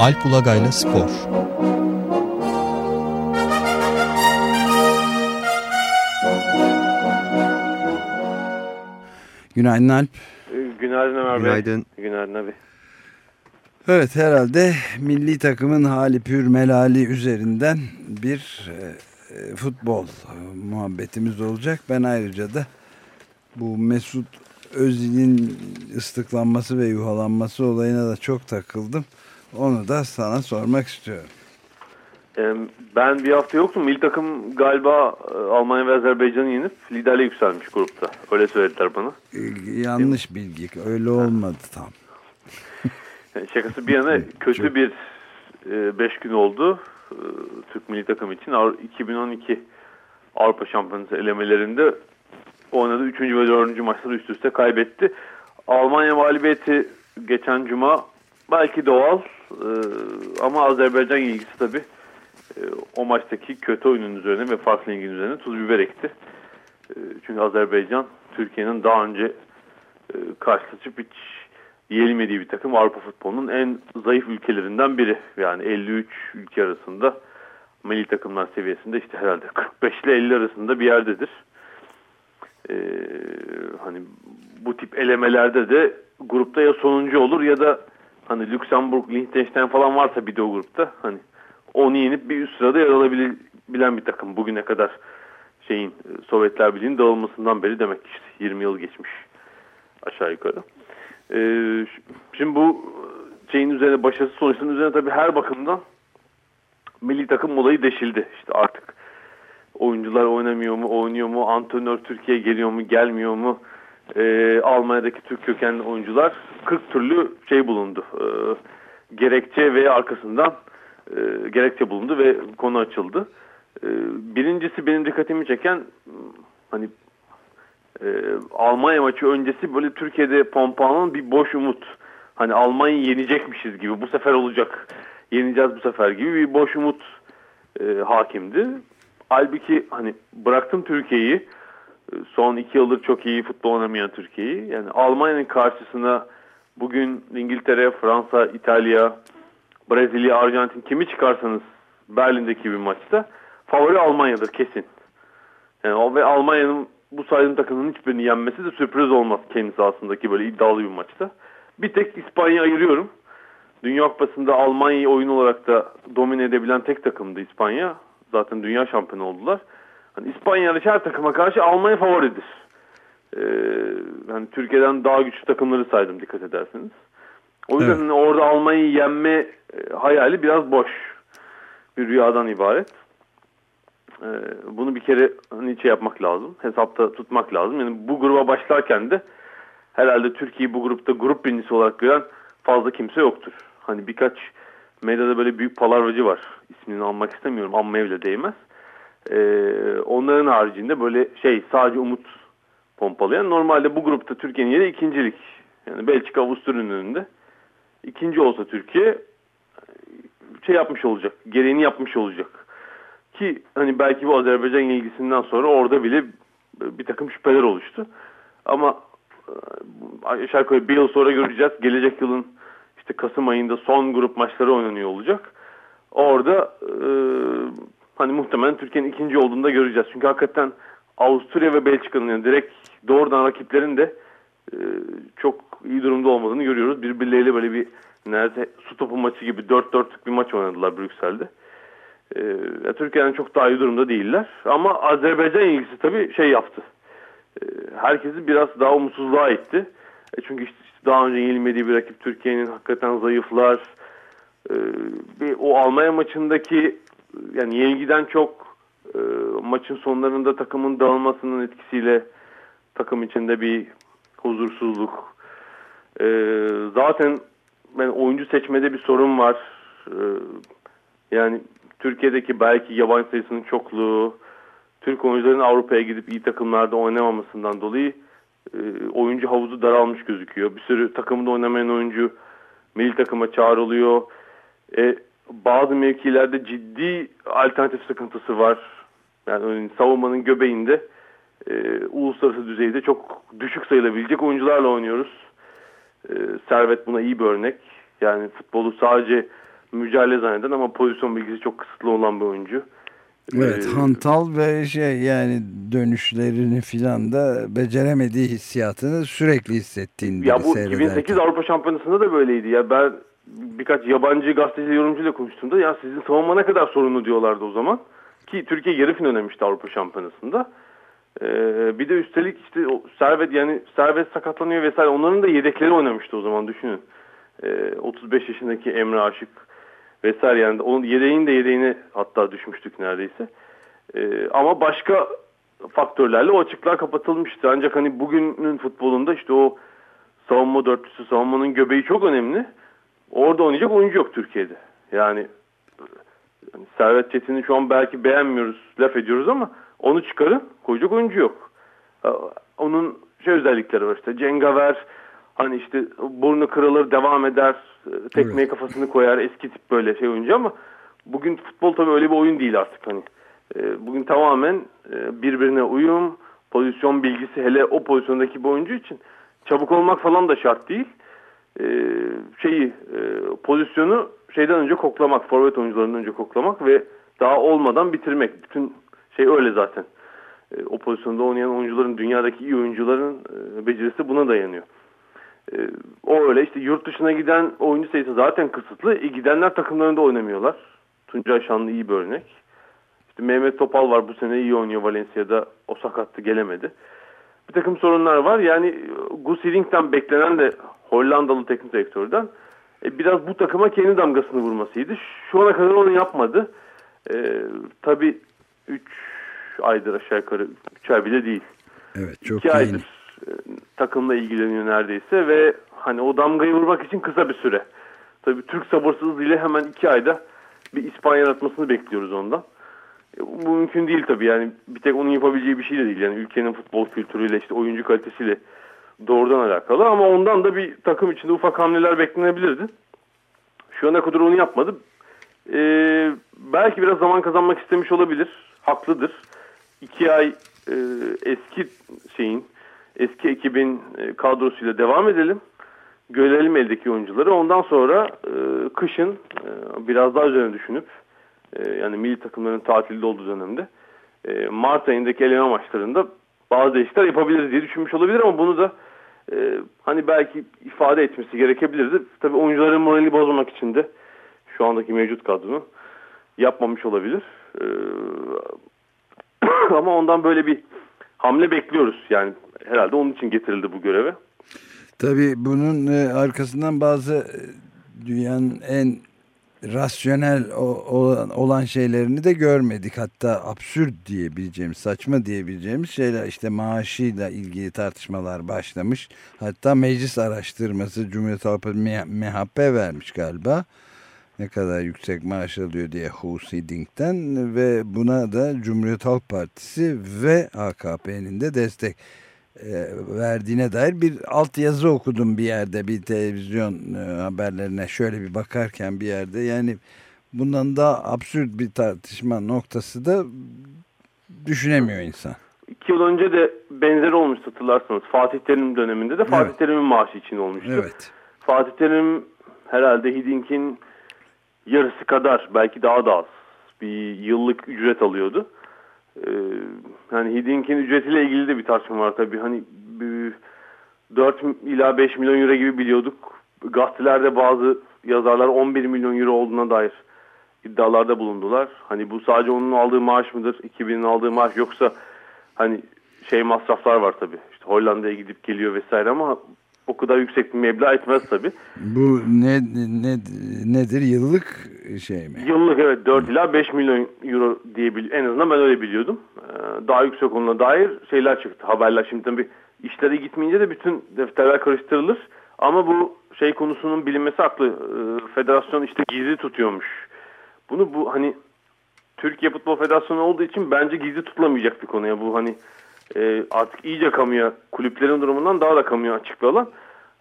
Alp Ulagay'la Spor Günaydın Alp. Günaydın Ömer Günaydın. Bey. Günaydın abi. Evet herhalde milli takımın hali pür melali üzerinden bir e, e, futbol e, muhabbetimiz olacak. Ben ayrıca da bu Mesut Özil'in ıslıklanması ve yuhalanması olayına da çok takıldım. Onu da sana sormak istiyorum. Ben bir hafta yoktum. Milli takım galiba e, Almanya ve Azerbaycan'ı yenip liderle yükselmiş grupta. Öyle söylediler bana. E, yanlış bilgi. Öyle olmadı tam. Şakası bir yana kötü bir 5 e, gün oldu. Türk milli takım için 2012 Avrupa Şampiyonası elemelerinde oynadı. 3. ve 4. maçları üst üste kaybetti. Almanya mağlubiyeti geçen cuma belki doğal ama Azerbaycan ilgisi tabii e, o maçtaki kötü oyunun üzerine ve farklı ilginin üzerine tuz biber ekti. E, çünkü Azerbaycan Türkiye'nin daha önce e, karşılaşıp hiç yenilmediği bir takım Avrupa futbolunun en zayıf ülkelerinden biri. Yani 53 ülke arasında milli takımlar seviyesinde işte herhalde 45 ile 50 arasında bir yerdedir. Ee, hani bu tip elemelerde de grupta ya sonuncu olur ya da hani Lüksemburg, Liechtenstein falan varsa bir de o grupta hani onu yenip bir üst sırada yer alabilen bir takım bugüne kadar şeyin e, Sovyetler Birliği'nin dağılmasından beri demek işte 20 yıl geçmiş aşağı yukarı. Ee, şimdi bu şeyin üzerine başarısı sonuçlarının üzerine tabii her bakımdan milli takım olayı deşildi. İşte artık oyuncular oynamıyor mu, oynuyor mu, antrenör Türkiye geliyor mu, gelmiyor mu? Ee, Almanya'daki Türk kökenli oyuncular 40 türlü şey bulundu. Ee, gerekçe ve arkasından e, gerekçe bulundu ve konu açıldı. E, birincisi benim dikkatimi çeken hani e, Almanya maçı öncesi böyle Türkiye'de pompalanan bir boş umut. Hani Almanya'yı yenecekmişiz gibi bu sefer olacak. Yeneceğiz bu sefer gibi bir boş umut e, hakimdi. Halbuki hani bıraktım Türkiye'yi e, son iki yıldır çok iyi futbol oynamayan Türkiye'yi. Yani Almanya'nın karşısına bugün İngiltere, Fransa, İtalya, Brezilya, Arjantin kimi çıkarsanız Berlin'deki bir maçta favori Almanya'dır kesin. Yani ve Almanya'nın bu saydığım takımın hiçbirini yenmesi de sürpriz olmaz kendi sahasındaki böyle iddialı bir maçta. Bir tek İspanya ayırıyorum. Dünya Kupası'nda Almanya'yı oyun olarak da domine edebilen tek takımdı İspanya. Zaten dünya şampiyonu oldular. Hani İspanya her takıma karşı Almanya favoridir. Ee, yani Türkiye'den daha güçlü takımları saydım dikkat ederseniz. O yüzden evet. orada Almanya'yı yenme e, hayali biraz boş. Bir rüyadan ibaret. E, bunu bir kere hani şey yapmak lazım. Hesapta tutmak lazım. Yani bu gruba başlarken de herhalde Türkiye'yi bu grupta grup birincisi olarak gören fazla kimse yoktur. Hani birkaç medyada böyle büyük palavacı var. İsmini almak istemiyorum. Anmaya bile değmez. Ee, onların haricinde böyle şey sadece umut pompalayan. Normalde bu grupta Türkiye'nin yeri ikincilik. Yani Belçika Avusturya'nın önünde ikinci olsa Türkiye şey yapmış olacak. Gereğini yapmış olacak. Ki hani belki bu Azerbaycan ilgisinden sonra orada bile bir takım şüpheler oluştu. Ama e, aşağı yukarı bir yıl sonra göreceğiz. Gelecek yılın işte Kasım ayında son grup maçları oynanıyor olacak. Orada e, hani muhtemelen Türkiye'nin ikinci olduğunu da göreceğiz. Çünkü hakikaten Avusturya ve Belçika'nın yani direkt doğrudan rakiplerin de e, çok iyi durumda olmadığını görüyoruz. Birbirleriyle böyle bir neredeyse su topu maçı gibi 4-4'lük bir maç oynadılar Brüksel'de. E, Türkiye'den çok daha iyi durumda değiller. Ama Azerbaycan ilgisi tabii şey yaptı. E, herkesi biraz daha umutsuzluğa itti. E, çünkü işte daha önce yenilmediği bir rakip Türkiye'nin hakikaten zayıflar. E, bir, o Almanya maçındaki yani yenilgiden çok e, maçın sonlarında takımın dağılmasının etkisiyle takım içinde bir huzursuzluk. E, zaten ben oyuncu seçmede bir sorun var. E, yani Türkiye'deki belki yabancı sayısının çokluğu, Türk oyuncuların Avrupa'ya gidip iyi takımlarda oynamamasından dolayı e, oyuncu havuzu daralmış gözüküyor. Bir sürü takımda oynamayan oyuncu milli takıma çağrılıyor. E, bazı mevkilerde ciddi alternatif sıkıntısı var. Yani savunmanın göbeğinde e, uluslararası düzeyde çok düşük sayılabilecek oyuncularla oynuyoruz. E, Servet buna iyi bir örnek. Yani futbolu sadece mücadele zanneden ama pozisyon bilgisi çok kısıtlı olan bir oyuncu. Evet ee, hantal ve şey yani dönüşlerini filan da beceremediği hissiyatını sürekli hissettiğini Ya bu 2008 Avrupa Şampiyonası'nda da böyleydi. Ya ben birkaç yabancı gazeteci yorumcuyla konuştuğumda ya sizin savunma ne kadar sorunlu diyorlardı o zaman. Ki Türkiye yarı final oynamıştı Avrupa Şampiyonası'nda. Ee, bir de üstelik işte o Servet yani Servet sakatlanıyor vesaire onların da yedekleri oynamıştı o zaman düşünün. Ee, 35 yaşındaki Emre Aşık vesaire yani onun yedeğin de yedeğine hatta düşmüştük neredeyse. Ee, ama başka faktörlerle o açıklar kapatılmıştı. Ancak hani bugünün futbolunda işte o savunma dörtlüsü, savunmanın göbeği çok önemli. Orada oynayacak oyuncu yok Türkiye'de. Yani, yani Servet Çetin'i şu an belki beğenmiyoruz, laf ediyoruz ama onu çıkarın, koyacak oyuncu yok. Onun şey özellikleri var işte cengaver, hani işte burnu kırılır, devam eder, tekmeye evet. kafasını koyar, eski tip böyle şey oyuncu ama bugün futbol tabii öyle bir oyun değil artık hani. E, bugün tamamen e, birbirine uyum, pozisyon bilgisi hele o pozisyondaki bir oyuncu için çabuk olmak falan da şart değil. E, şeyi pozisyonu şeyden önce koklamak, forvet oyuncularından önce koklamak ve daha olmadan bitirmek. Bütün şey öyle zaten. O pozisyonda oynayan oyuncuların, dünyadaki iyi oyuncuların becerisi buna dayanıyor. O öyle işte yurt dışına giden oyuncu sayısı zaten kısıtlı. E, gidenler takımlarında oynamıyorlar. Tuncay Şanlı iyi bir örnek. İşte Mehmet Topal var bu sene iyi oynuyor Valencia'da. O sakattı gelemedi. Bir takım sorunlar var. Yani Gus Hiddink'ten beklenen de Hollandalı teknik direktörden e, biraz bu takıma kendi damgasını vurmasıydı. Şu ana kadar onu yapmadı. E, tabii 3 aydır aşağı yukarı 3 ay bile değil. Evet çok 2 aydır e, takımla ilgileniyor neredeyse ve hani o damgayı vurmak için kısa bir süre. Tabii Türk sabırsızlığıyla hemen 2 ayda bir İspanya yaratmasını bekliyoruz ondan. Bu mümkün değil tabii yani bir tek onun yapabileceği bir şey de değil. Yani ülkenin futbol kültürüyle işte oyuncu kalitesiyle doğrudan alakalı ama ondan da bir takım içinde ufak hamleler beklenebilirdi. Şu ana kadar onu yapmadı. Ee, belki biraz zaman kazanmak istemiş olabilir. Haklıdır. İki ay e, eski şeyin eski ekibin e, kadrosuyla devam edelim. Görelim eldeki oyuncuları. Ondan sonra e, kışın e, biraz daha üzerine düşünüp e, yani milli takımların tatilde olduğu dönemde e, Mart ayındaki eleme maçlarında bazı değişiklikler yapabiliriz diye düşünmüş olabilir ama bunu da e, hani belki ifade etmesi gerekebilirdi. Tabii oyuncuların moralini bozmamak için de şu andaki mevcut kadronu yapmamış olabilir. E, ama ondan böyle bir hamle bekliyoruz. Yani herhalde onun için getirildi bu göreve. Tabii bunun e, arkasından bazı e, dünyanın en rasyonel olan şeylerini de görmedik. Hatta absürt diyebileceğimiz, saçma diyebileceğimiz şeyler işte maaşıyla ilgili tartışmalar başlamış. Hatta meclis araştırması Cumhuriyet Halk Partisi MHP vermiş galiba. Ne kadar yüksek maaş alıyor diye Hu Siding'den ve buna da Cumhuriyet Halk Partisi ve AKP'nin de destek verdiğine dair bir altyazı okudum bir yerde bir televizyon e, haberlerine şöyle bir bakarken bir yerde yani bundan daha absürt bir tartışma noktası da düşünemiyor insan. İki yıl önce de benzeri olmuş hatırlarsanız Fatih Terim döneminde de Fatih evet. Terim'in maaşı için olmuştu. Evet. Fatih Terim herhalde Hidink'in yarısı kadar belki daha da az bir yıllık ücret alıyordu. Ee, hani Hiddink'in ücretiyle ilgili de bir tartışma var tabii. Hani 4 ila 5 milyon euro gibi biliyorduk. Gazetelerde bazı yazarlar 11 milyon euro olduğuna dair iddialarda bulundular. Hani bu sadece onun aldığı maaş mıdır? 2000'in aldığı maaş yoksa hani şey masraflar var tabii. İşte Hollanda'ya gidip geliyor vesaire ama o kadar yüksek bir meblağ etmez tabii. Bu ne, ne nedir? Yıllık şey mi? Yıllık evet 4 ila 5 milyon euro diye en azından ben öyle biliyordum. Ee, daha yüksek onunla dair şeyler çıktı. Haberler şimdi tabii işlere gitmeyince de bütün defterler karıştırılır. Ama bu şey konusunun bilinmesi haklı. Ee, federasyon işte gizli tutuyormuş. Bunu bu hani Türkiye Futbol Federasyonu olduğu için bence gizli tutulamayacak bir konuya. Bu hani e, artık iyice kamuya kulüplerin durumundan daha da kamuya açık bir alan.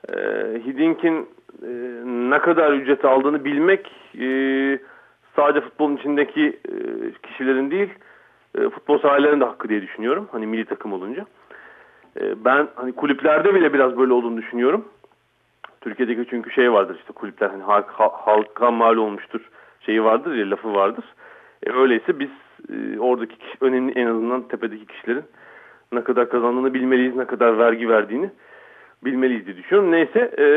E, Hiddink'in e, ne kadar ücret aldığını bilmek e, sadece futbolun içindeki e, kişilerin değil e, futbol sahilerin de hakkı diye düşünüyorum. Hani milli takım olunca. E, ben hani kulüplerde bile biraz böyle olduğunu düşünüyorum. Türkiye'deki çünkü şey vardır işte kulüpler hani halk, halka mal olmuştur şeyi vardır ya lafı vardır. E, öyleyse biz e, oradaki kişi, önemli en azından tepedeki kişilerin ne kadar kazandığını bilmeliyiz, ne kadar vergi verdiğini bilmeliyiz diye düşünüyorum. Neyse e,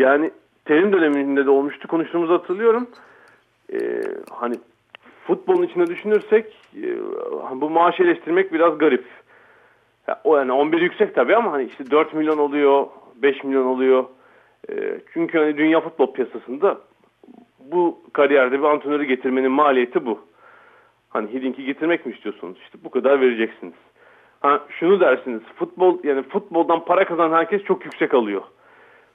yani terim döneminde de olmuştu konuştuğumuzu hatırlıyorum. E, hani futbolun içinde düşünürsek e, bu maaş eleştirmek biraz garip. Ya, o yani 11 yüksek tabii ama hani işte 4 milyon oluyor, 5 milyon oluyor. E, çünkü hani dünya futbol piyasasında bu kariyerde bir antrenörü getirmenin maliyeti bu. Hani Hiddink'i getirmek mi istiyorsunuz? İşte bu kadar vereceksiniz. Ha, şunu dersiniz. Futbol yani futboldan para kazanan herkes çok yüksek alıyor.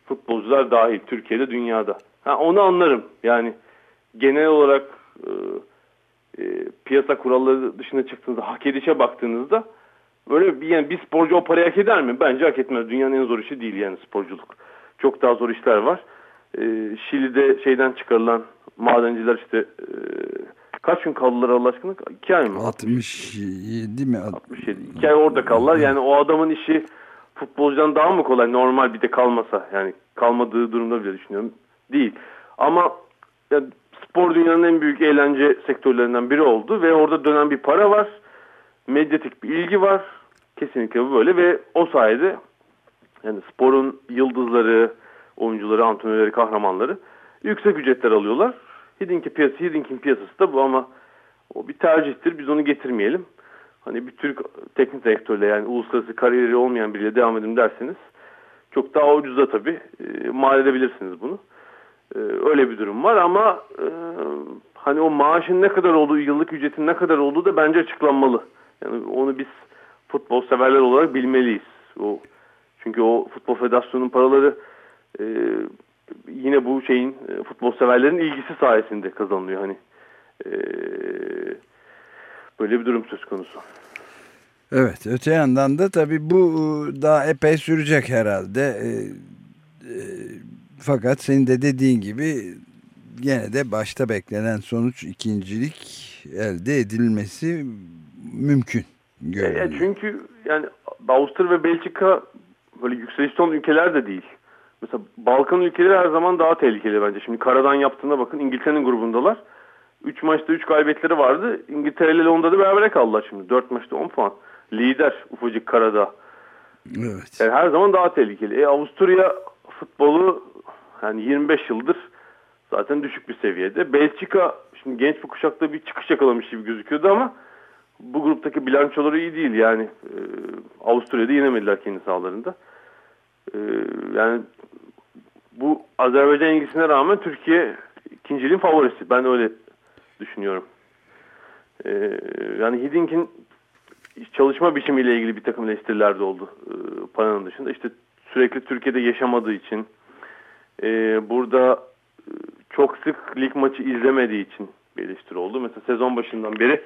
Futbolcular dahil Türkiye'de, dünyada. Ha, onu anlarım. Yani genel olarak e, e, piyasa kuralları dışına çıktığınızda, hak edişe baktığınızda böyle bir, yani bir sporcu o parayı hak eder mi? Bence hak etmez. Dünyanın en zor işi değil yani sporculuk. Çok daha zor işler var. E, Şili'de şeyden çıkarılan madenciler işte e, kaç gün kaldılar Allah aşkına? İki ay mı? 67 mi? 67. İki ay orada kaldılar. Yani o adamın işi futbolcudan daha mı kolay? Normal bir de kalmasa. Yani kalmadığı durumda bile düşünüyorum. Değil. Ama ya, spor dünyanın en büyük eğlence sektörlerinden biri oldu ve orada dönen bir para var. Medyatik bir ilgi var. Kesinlikle bu böyle ve o sayede yani sporun yıldızları, oyuncuları, antrenörleri, kahramanları yüksek ücretler alıyorlar. Hiddink piyasası, Hiddink'in piyasası da bu ama o bir tercihtir. Biz onu getirmeyelim. Hani bir Türk teknik direktörle yani uluslararası kariyeri olmayan biriyle devam edin derseniz çok daha ucuza tabii e, mal edebilirsiniz bunu. E, öyle bir durum var ama e, hani o maaşın ne kadar olduğu, yıllık ücretin ne kadar olduğu da bence açıklanmalı. Yani onu biz futbol severler olarak bilmeliyiz. O çünkü o futbol federasyonunun paraları e, yine bu şeyin e, futbol severlerin ilgisi sayesinde kazanılıyor hani. E, böyle bir durum söz konusu. Evet öte yandan da tabii bu e, daha epey sürecek herhalde. E, e, fakat senin de dediğin gibi gene de başta beklenen sonuç ikincilik elde edilmesi mümkün. E, çünkü yani Avusturya ve Belçika böyle yükselişte olan ülkeler de değil. Mesela Balkan ülkeleri her zaman daha tehlikeli bence. Şimdi karadan yaptığına bakın İngiltere'nin grubundalar. 3 maçta 3 kaybetleri vardı. İngiltere ile Londra'da beraber kaldılar şimdi. 4 maçta 10 puan. Lider ufacık karada. Evet. Yani her zaman daha tehlikeli. E, Avusturya futbolu yani 25 yıldır zaten düşük bir seviyede. Belçika şimdi genç bir kuşakta bir çıkış yakalamış gibi gözüküyordu ama bu gruptaki bilançoları iyi değil. Yani e, Avusturya'da yenemediler kendi sahalarında. E, yani bu Azerbaycan ilgisine rağmen Türkiye ikinciliğin favorisi. Ben öyle düşünüyorum. Ee, yani Hiddink'in çalışma biçimiyle ilgili bir takım eleştiriler de oldu e, Pana'nın dışında. İşte sürekli Türkiye'de yaşamadığı için, e, burada e, çok sık lig maçı izlemediği için bir eleştiri oldu. Mesela sezon başından beri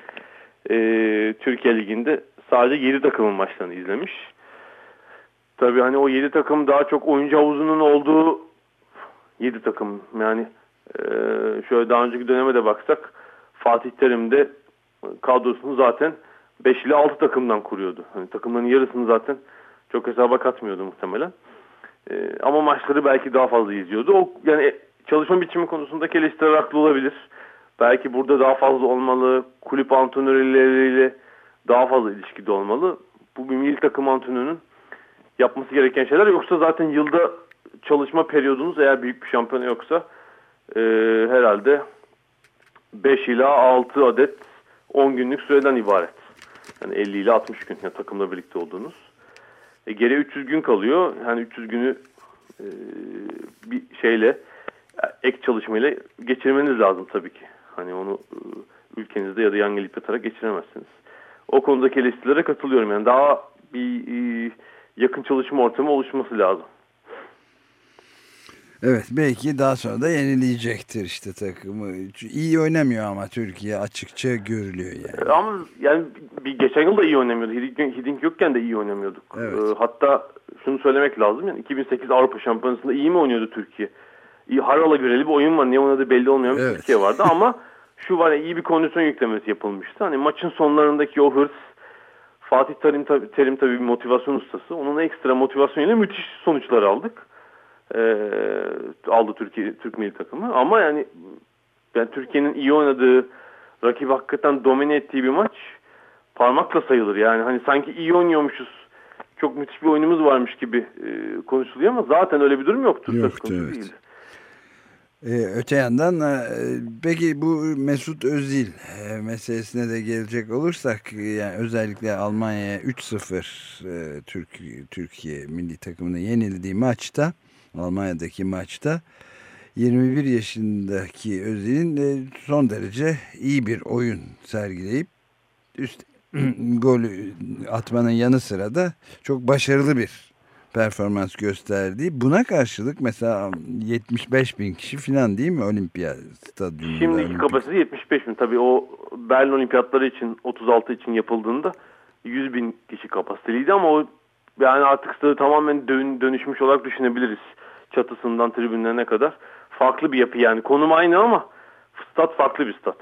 e, Türkiye Ligi'nde sadece 7 takımın maçlarını izlemiş. Tabii hani o 7 takım daha çok oyuncu havuzunun olduğu 7 takım. Yani e, şöyle daha önceki döneme de baksak Fatih Terim de kadrosunu zaten 5 ile 6 takımdan kuruyordu. Hani takımların yarısını zaten çok hesaba katmıyordu muhtemelen. E, ama maçları belki daha fazla izliyordu. O yani çalışma biçimi konusundaki eleştiriler haklı olabilir. Belki burada daha fazla olmalı. Kulüp antrenörleriyle daha fazla ilişkide olmalı. Bu bir milli takım antrenörünün yapması gereken şeyler. Yoksa zaten yılda çalışma periyodunuz eğer büyük bir şampiyona yoksa e, herhalde 5 ila 6 adet 10 günlük süreden ibaret. Yani 50 ile 60 gün yani takımla birlikte olduğunuz. E, geriye 300 gün kalıyor. Yani 300 günü e, bir şeyle ek çalışmayla geçirmeniz lazım tabii ki. Hani onu e, ülkenizde ya da yan gelip yatarak geçiremezsiniz. O konudaki eleştirilere katılıyorum. Yani daha bir e, yakın çalışma ortamı oluşması lazım. Evet belki daha sonra da yenileyecektir işte takımı. İyi oynamıyor ama Türkiye açıkça görülüyor yani. Ama yani bir geçen yıl da iyi oynamıyordu. Hiddink yokken de iyi oynamıyorduk. Evet. Ee, hatta şunu söylemek lazım yani 2008 Avrupa Şampiyonası'nda iyi mi oynuyordu Türkiye? İyi harala göreli bir oyun var. Niye oynadığı belli olmayan bir evet. Türkiye vardı ama şu var ya iyi bir kondisyon yüklemesi yapılmıştı. Hani maçın sonlarındaki o hırs Fatih Terim, Terim tabii bir motivasyon ustası. Onun ekstra motivasyonuyla müthiş sonuçlar aldık. e, aldı Türkiye Türk milli takımı. Ama yani yani Türkiye'nin iyi oynadığı, rakip hakikaten domine ettiği bir maç parmakla sayılır. Yani hani sanki iyi oynuyormuşuz. Çok müthiş bir oyunumuz varmış gibi e, konuşuluyor ama zaten öyle bir durum yoktu. Yoktu evet. Değildi. Ee, öte yandan e, peki bu Mesut Özil e, meselesine de gelecek olursak yani özellikle Almanya'ya 3-0 e, Türk Türkiye milli takımına yenildiği maçta Almanya'daki maçta 21 yaşındaki Özil'in son derece iyi bir oyun sergileyip üst golü atmanın yanı sıra da çok başarılı bir performans gösterdiği. Buna karşılık mesela 75 bin kişi falan değil mi Olimpiya stadyumunda? Şimdiki kapasite 75 bin. Tabii o Berlin Olimpiyatları için 36 için yapıldığında 100 bin kişi kapasiteliydi ama o yani artık stadı tamamen dön, dönüşmüş olarak düşünebiliriz. Çatısından tribünlerine kadar. Farklı bir yapı yani. Konum aynı ama stat farklı bir stat.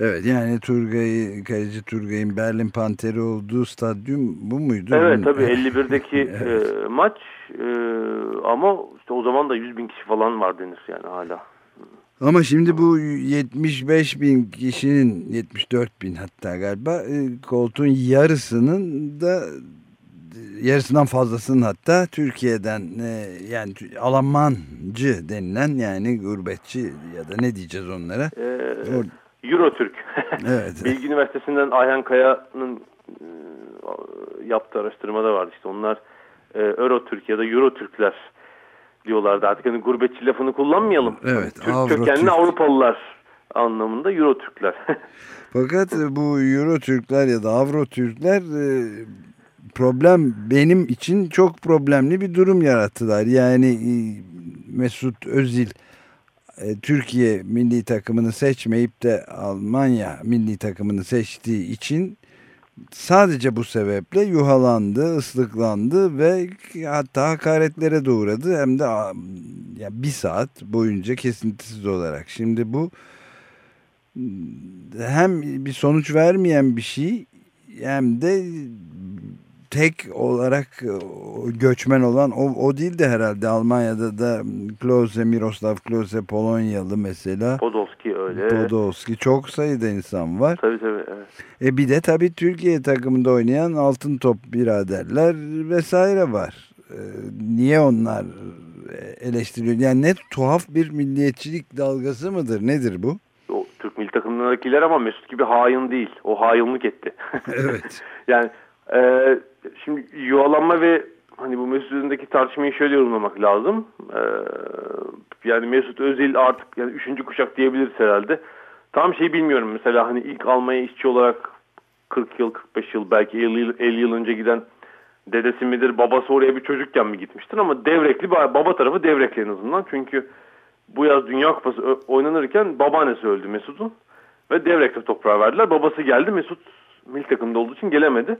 Evet yani Turgay, kaleci Turgay'ın Berlin Panteri olduğu stadyum bu muydu? Evet tabii 51'deki evet. e, maç e, ama işte o zaman da 100 bin kişi falan var denir yani hala. Ama şimdi bu 75 bin kişinin 74 bin hatta galiba e, koltuğun yarısının da yarısından fazlasının hatta Türkiye'den e, yani Almancı denilen yani gurbetçi ya da ne diyeceğiz onlara? Ee, Eurotürk. Evet. Bilgi Üniversitesi'nden Ayhan Kaya'nın e, yaptığı araştırmada vardı işte onlar e, Eurotürk ya da Eurotürkler diyorlardı artık hani gurbetçi lafını kullanmayalım. Evet. Türk Avro kökenli Avrupalılar anlamında Eurotürkler. Fakat bu Eurotürkler ya da Avrotürkler e, problem benim için çok problemli bir durum yarattılar. Yani e, Mesut Özil Türkiye milli takımını seçmeyip de Almanya milli takımını seçtiği için sadece bu sebeple yuhalandı, ıslıklandı ve hatta hakaretlere de uğradı. Hem de bir saat boyunca kesintisiz olarak. Şimdi bu hem bir sonuç vermeyen bir şey hem de tek olarak e, göçmen olan o, o değil de herhalde Almanya'da da Klose, Miroslav Klose Polonyalı mesela. Podolski öyle. Podolski çok sayıda insan var. Tabii tabii. Evet. E bir de tabii Türkiye takımında oynayan altın top biraderler vesaire var. E, niye onlar eleştiriyor? Yani ne tuhaf bir milliyetçilik dalgası mıdır? Nedir bu? O Türk milli takımındakiler ama Mesut gibi hain değil. O hainlik etti. evet. yani ee, şimdi yuvalanma ve hani bu Mesut Özil'deki tartışmayı şöyle yorumlamak lazım. Ee, yani Mesut Özil artık yani üçüncü kuşak diyebiliriz herhalde. Tam şey bilmiyorum mesela hani ilk Almanya işçi olarak 40 yıl 45 yıl belki 50 yıl, 50 yıl önce giden dedesi midir babası oraya bir çocukken mi gitmiştir ama devrekli baba tarafı devrekli en azından çünkü bu yaz Dünya Kupası oynanırken babaannesi öldü Mesut'un ve devrekli toprağa verdiler. Babası geldi Mesut milli takımda olduğu için gelemedi.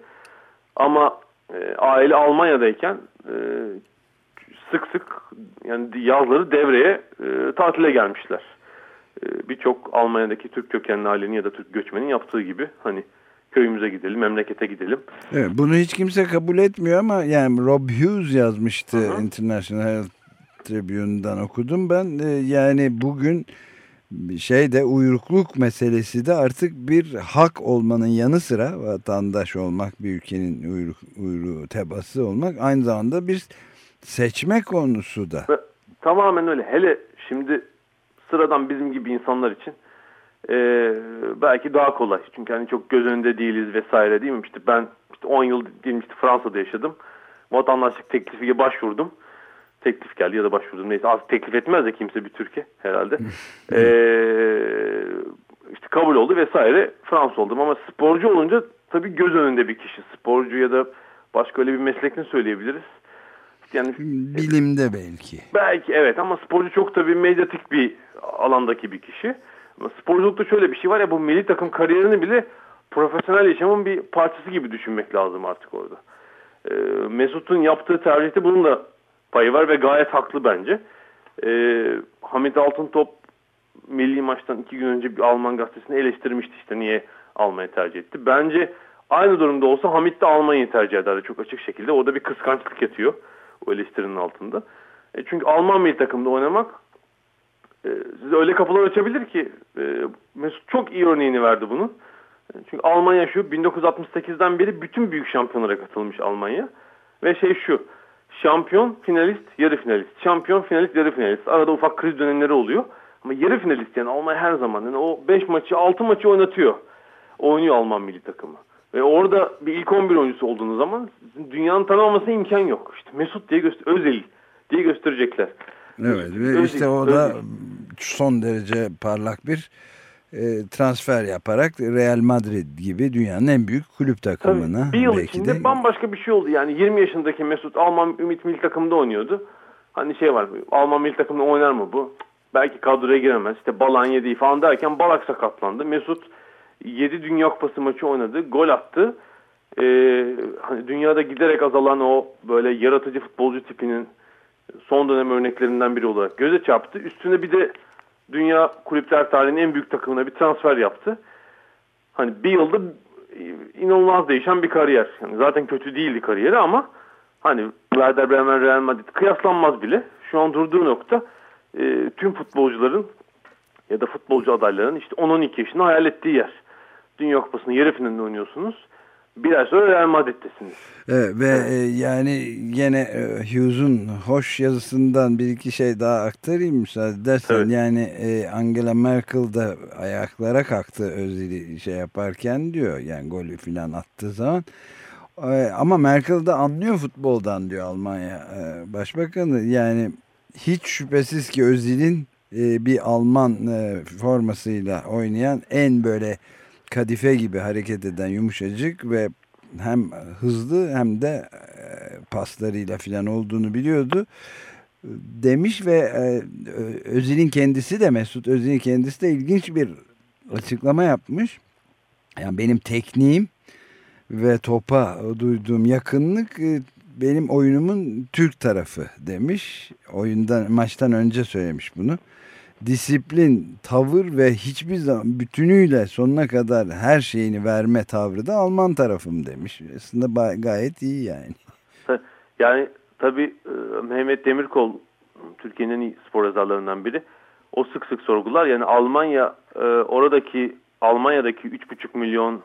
Ama e, aile Almanya'dayken e, sık sık yani yazları devreye e, tatile gelmişler. E, Birçok Almanya'daki Türk kökenli ailenin ya da Türk göçmenin yaptığı gibi hani köyümüze gidelim, memlekete gidelim. Evet, bunu hiç kimse kabul etmiyor ama yani Rob Hughes yazmıştı Hı -hı. International Health Tribune'dan okudum ben. E, yani bugün şey de uyrukluk meselesi de artık bir hak olmanın yanı sıra vatandaş olmak bir ülkenin uyruk, uyruğu tebası olmak aynı zamanda bir seçme konusu da. Tamamen öyle. Hele şimdi sıradan bizim gibi insanlar için e, belki daha kolay. Çünkü hani çok göz önünde değiliz vesaire değil mi? İşte ben işte 10 yıl diyelim işte Fransa'da yaşadım. Vatandaşlık teklifiyle başvurdum teklif geldi ya da başvurdum neyse az teklif etmez de kimse bir Türkiye herhalde. ee, işte kabul oldu vesaire Fransız oldum ama sporcu olunca tabii göz önünde bir kişi. Sporcu ya da başka öyle bir meslekini söyleyebiliriz. Yani bilimde belki. Belki evet ama sporcu çok tabii medyatik bir alandaki bir kişi. Ama sporculukta şöyle bir şey var ya bu milli takım kariyerini bile profesyonel yaşamın bir parçası gibi düşünmek lazım artık orada. Ee, Mesut'un yaptığı tercihte bunun da payı var ve gayet haklı bence. E, Hamit Altıntop milli maçtan iki gün önce bir Alman gazetesini eleştirmişti işte niye Almanya tercih etti. Bence aynı durumda olsa Hamit de Almanya'yı tercih ederdi çok açık şekilde. Orada bir kıskançlık yatıyor o eleştirinin altında. E, çünkü Alman milli takımda oynamak e, size öyle kapılar açabilir ki e, Mesut çok iyi örneğini verdi bunun. E, çünkü Almanya şu 1968'den beri bütün büyük şampiyonlara katılmış Almanya. Ve şey şu şampiyon, finalist, yarı finalist. Şampiyon, finalist, yarı finalist. Arada ufak kriz dönemleri oluyor. Ama yarı finalist yani Almanya her zaman yani o 5 maçı 6 maçı oynatıyor. Oynuyor Alman milli takımı. Ve orada bir ilk 11 oyuncusu olduğunuz zaman dünyanın tanımamasına imkan yok. İşte Mesut diye göster Özil diye gösterecekler. Evet ve Özil, işte o da son derece parlak bir e, transfer yaparak Real Madrid gibi dünyanın en büyük kulüp takımına. Tabii, bir yıl içinde de... bambaşka bir şey oldu. Yani 20 yaşındaki Mesut Alman Ümit Milli takımında oynuyordu. Hani şey var Alman Milli takımında oynar mı bu? Belki kadroya giremez. İşte Balan yediği falan derken Balak sakatlandı. Mesut 7 Dünya Kupası maçı oynadı. Gol attı. Ee, hani dünyada giderek azalan o böyle yaratıcı futbolcu tipinin son dönem örneklerinden biri olarak göze çarptı. Üstüne bir de dünya kulüpler tarihinin en büyük takımına bir transfer yaptı. Hani bir yılda inanılmaz değişen bir kariyer. Yani zaten kötü değildi kariyeri ama hani Werder Bremen Real Madrid kıyaslanmaz bile. Şu an durduğu nokta e, tüm futbolcuların ya da futbolcu adaylarının işte 10-12 yaşında hayal ettiği yer. Dünya Kupası'nın yarı finalinde oynuyorsunuz. Bir ay sonra Real Madrid'desiniz. Evet, ve evet. E, yani yine e, Hughes'un hoş yazısından bir iki şey daha aktarayım müsaade edersen. Evet. Yani e, Angela Merkel de ayaklara kalktı Özil'i şey yaparken diyor. Yani golü falan attığı zaman. E, ama Merkel de anlıyor futboldan diyor Almanya e, Başbakanı. Yani hiç şüphesiz ki Özil'in e, bir Alman e, formasıyla oynayan en böyle kadife gibi hareket eden yumuşacık ve hem hızlı hem de paslarıyla filan olduğunu biliyordu demiş ve Özil'in kendisi de Mesut Özil'in kendisi de ilginç bir açıklama yapmış. Yani benim tekniğim ve topa duyduğum yakınlık benim oyunumun Türk tarafı demiş. Oyundan maçtan önce söylemiş bunu disiplin, tavır ve hiçbir zaman bütünüyle sonuna kadar her şeyini verme tavrı da Alman tarafım demiş. Aslında gayet iyi yani. Yani tabii e, Mehmet Demirkol Türkiye'nin spor yazarlarından biri. O sık sık sorgular. Yani Almanya e, oradaki Almanya'daki 3,5 milyon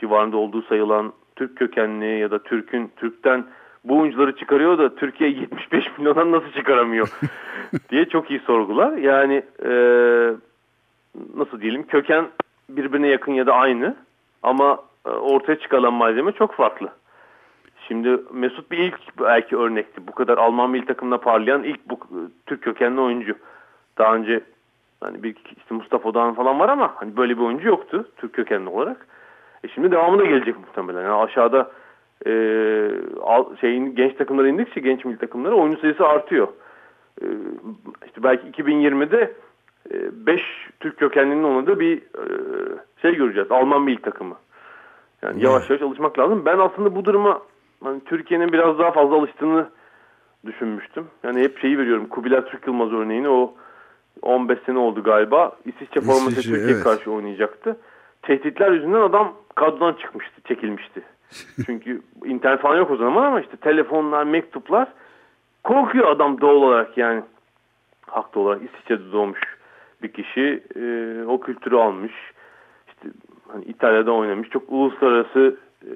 civarında olduğu sayılan Türk kökenli ya da Türk'ün Türk'ten bu oyuncuları çıkarıyor da Türkiye 75 milyondan nasıl çıkaramıyor diye çok iyi sorgular. Yani e, nasıl diyelim köken birbirine yakın ya da aynı ama e, ortaya çıkarılan malzeme çok farklı. Şimdi Mesut bir ilk belki örnekti. Bu kadar Alman milli takımına parlayan ilk bu Türk kökenli oyuncu. Daha önce hani bir işte Mustafa Doğan falan var ama hani böyle bir oyuncu yoktu Türk kökenli olarak. E şimdi devamı da gelecek muhtemelen. Yani aşağıda e, şeyin genç takımlara indikçe genç milli takımlara oyuncu sayısı artıyor. E, işte belki 2020'de 5 e, Türk kökenlinin oynadığı bir e, şey göreceğiz. Alman milli takımı. Yani yavaş yavaş alışmak lazım. Ben aslında bu duruma hani Türkiye'nin biraz daha fazla alıştığını düşünmüştüm. Yani hep şeyi veriyorum. Kubilay Türk Yılmaz örneğini o 15 sene oldu galiba. İsviçre forması Türkiye evet. karşı oynayacaktı. Tehditler yüzünden adam kadrodan çıkmıştı, çekilmişti. Çünkü internet falan yok o zaman ama işte telefonlar, mektuplar korkuyor adam doğal olarak yani. Haklı olarak İsviçre'de doğmuş bir kişi e, o kültürü almış. İşte hani İtalya'da oynamış. Çok uluslararası e,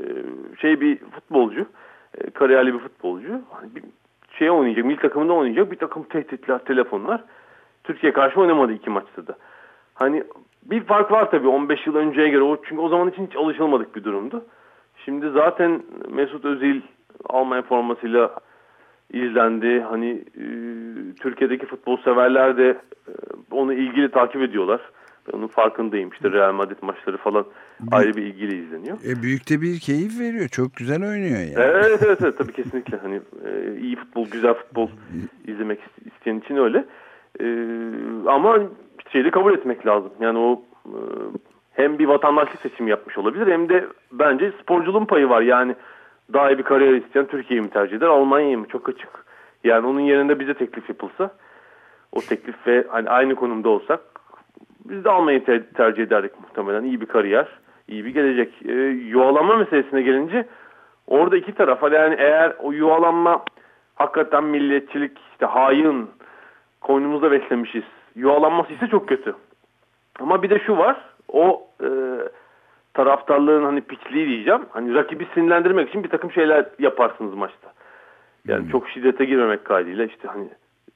şey bir futbolcu. E, kariyerli bir futbolcu. Hani bir şey oynayacak, milli takımında oynayacak bir takım tehditler, telefonlar. Türkiye karşı oynamadı iki maçta da. Hani bir fark var tabii 15 yıl önceye göre. Çünkü o zaman için hiç alışılmadık bir durumdu. Şimdi zaten Mesut Özil Almanya formasıyla izlendi. Hani e, Türkiye'deki futbol severler de e, onu ilgili takip ediyorlar. Ben onun farkındayım. İşte Real Madrid maçları falan büyük, ayrı bir ilgili izleniyor. E, büyük de bir keyif veriyor. Çok güzel oynuyor yani. Evet evet, evet tabii kesinlikle. Hani e, iyi futbol, güzel futbol izlemek isteyen için öyle. E, ama şeyi kabul etmek lazım. Yani o e, hem bir vatandaşlık seçimi yapmış olabilir hem de bence sporculuğun payı var. Yani daha iyi bir kariyer isteyen Türkiye'yi mi tercih eder Almanya'yı mı? Çok açık. Yani onun yerinde bize teklif yapılsa o teklif ve hani aynı konumda olsak biz de Almanya'yı te tercih ederdik muhtemelen. İyi bir kariyer, iyi bir gelecek. E, yuvalanma meselesine gelince orada iki taraf. Yani eğer o yuvalanma hakikaten milliyetçilik işte hain koynumuzda beslemişiz. Yuvalanması ise çok kötü. Ama bir de şu var. O e, taraftarlığın hani piçliği diyeceğim. Hani rakibi sinirlendirmek için bir takım şeyler yaparsınız maçta. Yani hmm. çok şiddete girmemek kaydıyla işte hani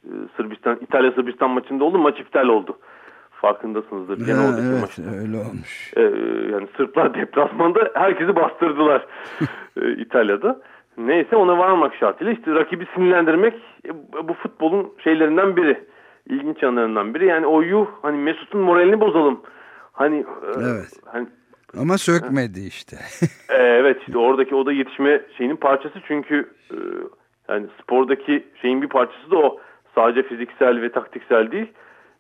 e, Sırbistan İtalya Sırbistan maçında oldu maç iptal oldu. Farkındasınızdır. Gene ha, evet, maçta. öyle olmuş. Ee, yani Sırplar deplasmanda herkesi bastırdılar e, İtalya'da. Neyse ona varmak şartıyla işte rakibi sinirlendirmek e, bu futbolun şeylerinden biri. İlginç yanlarından biri. Yani o yuh hani Mesut'un moralini bozalım. Hani evet. hani ama sökmedi işte. evet işte oradaki o da yetişme şeyinin parçası çünkü yani spordaki şeyin bir parçası da o. Sadece fiziksel ve taktiksel değil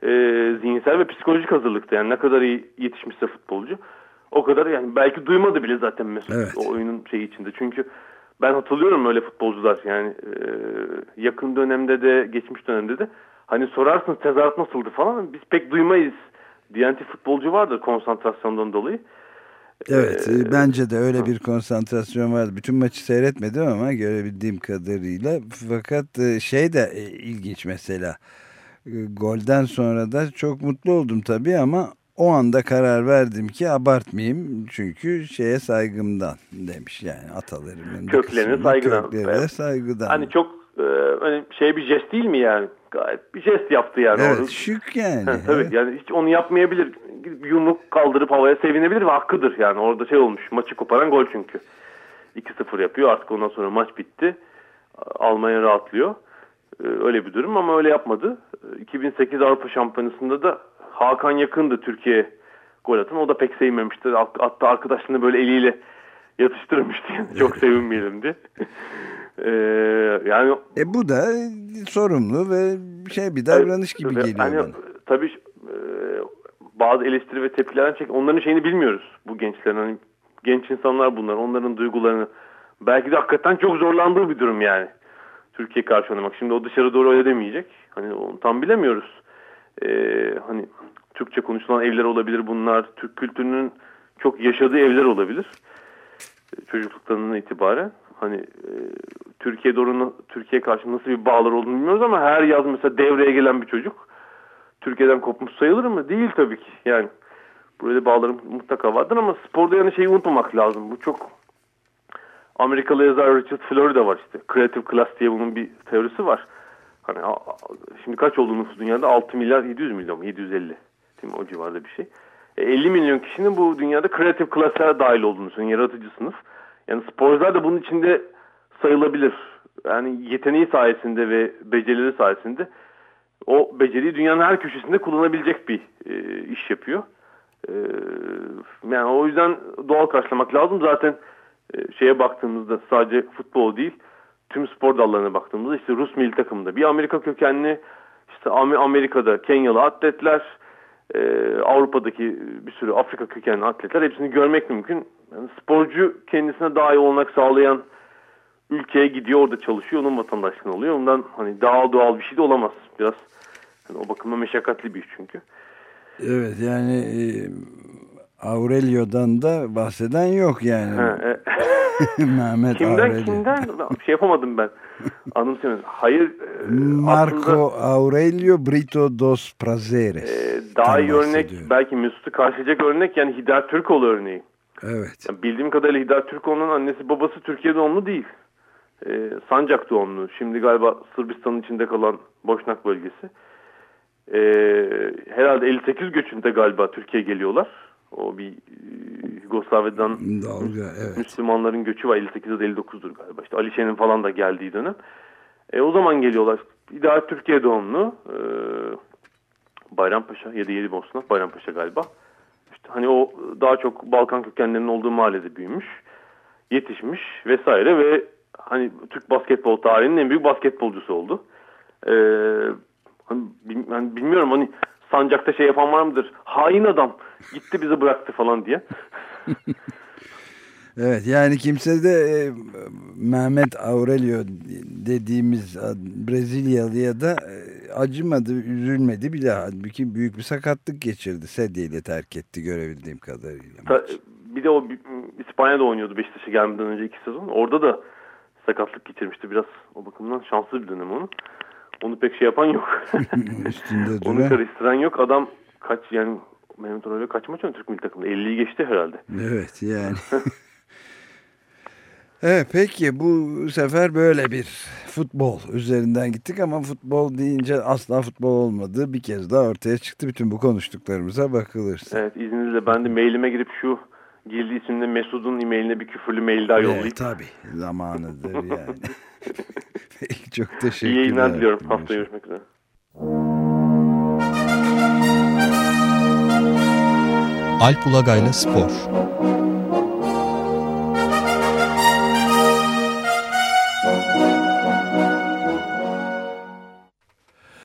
e, zihinsel ve psikolojik hazırlıkta. Yani ne kadar iyi yetişmişse futbolcu o kadar yani belki duymadı bile zaten Mesut evet. o oyunun şeyi içinde. Çünkü ben hatırlıyorum öyle futbolcular yani e, yakın dönemde de geçmiş dönemde de hani sorarsınız tezahürat nasıldı falan biz pek duymayız diyen futbolcu vardır konsantrasyondan dolayı. Evet ee, bence de öyle bir konsantrasyon vardı. Bütün maçı seyretmedim ama görebildiğim kadarıyla. Fakat e, şey de e, ilginç mesela. E, golden sonra da çok mutlu oldum tabii ama o anda karar verdim ki abartmayayım çünkü şeye saygımdan demiş yani atalarımın köklerine saygıdan köklere saygıdan hani çok e, hani şey bir jest değil mi yani gayet bir jest yaptı yani evet onu. şık yani tabii yani hiç onu yapmayabilir yumruk kaldırıp havaya sevinebilir ve hakkıdır yani orada şey olmuş maçı koparan gol çünkü 2-0 yapıyor artık ondan sonra maç bitti Almanya rahatlıyor ee, öyle bir durum ama öyle yapmadı 2008 Avrupa Şampiyonası'nda da Hakan Yakın'dı Türkiye gol atan. O da pek sevmemişti. Hatta arkadaşlarını böyle eliyle yatıştırmıştı. Yani. Çok sevinmeyelim diye. ee, yani e bu da sorumlu ve şey bir davranış gibi geliyor hani, bana. Tabii e, bazı eleştiri ve tepkilerden çek onların şeyini bilmiyoruz bu gençlerin. Hani genç insanlar bunlar. Onların duygularını belki de hakikaten çok zorlandığı bir durum yani. Türkiye karşı oynamak. Şimdi o dışarı doğru öyle demeyecek. Hani onu tam bilemiyoruz. Ee, hani Türkçe konuşulan evler olabilir bunlar. Türk kültürünün çok yaşadığı evler olabilir. Çocukluklarından itibaren. Hani e, Türkiye doğru Türkiye karşı nasıl bir bağlar olduğunu bilmiyoruz ama her yaz mesela devreye gelen bir çocuk Türkiye'den kopmuş sayılır mı? Değil tabii ki. Yani böyle bağlarım mutlaka vardır ama sporda yani şeyi unutmamak lazım. Bu çok Amerikalı yazar Richard Florida var işte. Creative Class diye bunun bir teorisi var. Hani şimdi kaç olduğu nüfus dünyada? 6 milyar 700 milyon 750 değil mi? O civarda bir şey. E, 50 milyon kişinin bu dünyada creative class'a dahil olduğunu söylüyor. Yaratıcı sınıf. Yani sporcular da bunun içinde sayılabilir. Yani yeteneği sayesinde ve becerileri sayesinde o beceriyi dünyanın her köşesinde kullanabilecek bir e, iş yapıyor. E, yani o yüzden doğal karşılamak lazım. Zaten e, şeye baktığımızda sadece futbol değil tüm spor dallarına baktığımızda işte Rus milli takımında bir Amerika kökenli işte Amerika'da Kenyalı atletler e, Avrupa'daki bir sürü Afrika kökenli atletler hepsini görmek mümkün. Yani sporcu kendisine daha iyi olanak sağlayan ülkeye gidiyor orada çalışıyor onun vatandaşlığını oluyor. Ondan hani daha doğal bir şey de olamaz. Biraz yani o bakımda meşakkatli bir iş çünkü. Evet yani e, Aurelio'dan da bahseden yok yani. Ha, e Mehmet kimden Aurelio. kimden şey yapamadım ben. Anımsıyorum. Hayır. E, Marco aslında, Aurelio Brito dos Prazeres. E, daha iyi örnek belki Mesut'u karşılayacak örnek yani Hidayet Türkoğlu örneği. Evet. Yani bildiğim kadarıyla Hidayet Türkoğlu'nun annesi babası Türkiye doğumlu değil. E, Sancak doğumlu. Şimdi galiba Sırbistan'ın içinde kalan Boşnak bölgesi. E, herhalde 58 göçünde galiba Türkiye geliyorlar. O bir e, Yugoslavya'dan Dalga, evet. Müslümanların göçü var 58'de 59'dur galiba. İşte Ali Şen'in falan da geldiği dönem. E, o zaman geliyorlar. İdeal Türkiye doğumlu. E, Bayrampaşa ya da Yedi Bosna. Bayrampaşa galiba. İşte hani o daha çok Balkan kökenlerinin olduğu mahallede büyümüş. Yetişmiş vesaire ve hani Türk basketbol tarihinin en büyük basketbolcusu oldu. Ee, hani, bilmiyorum hani sancakta şey yapan var mıdır? Hain adam gitti bizi bıraktı falan diye. evet yani kimse de e, Mehmet Aurelio dediğimiz Brezilyalıya da e, acımadı, üzülmedi bile. Halbuki büyük bir sakatlık geçirdi. Sedyeyle terk etti görebildiğim kadarıyla. Ta, bir de o İspanya'da oynuyordu Beşiktaş'a gelmeden önce iki sezon. Orada da sakatlık geçirmişti. Biraz o bakımdan şanslı bir dönem onu. Onu pek şey yapan yok. Onu karıştıran yok. Adam kaç yani Mehmet Oray'la kaç maç Türk milli takımda? 50'yi geçti herhalde. Evet yani. evet peki bu sefer böyle bir futbol üzerinden gittik ama futbol deyince asla futbol olmadığı bir kez daha ortaya çıktı. Bütün bu konuştuklarımıza bakılırsa. Evet izninizle ben de mailime girip şu Gildi isimli Mesud'un e-mailine bir küfürlü mail daha yollayayım. Evet, tabii zamanıdır yani. Peki, Çok teşekkürler. İyi yayınlar diliyorum. Haftaya görüşmek üzere. Alp Ulagay'la Spor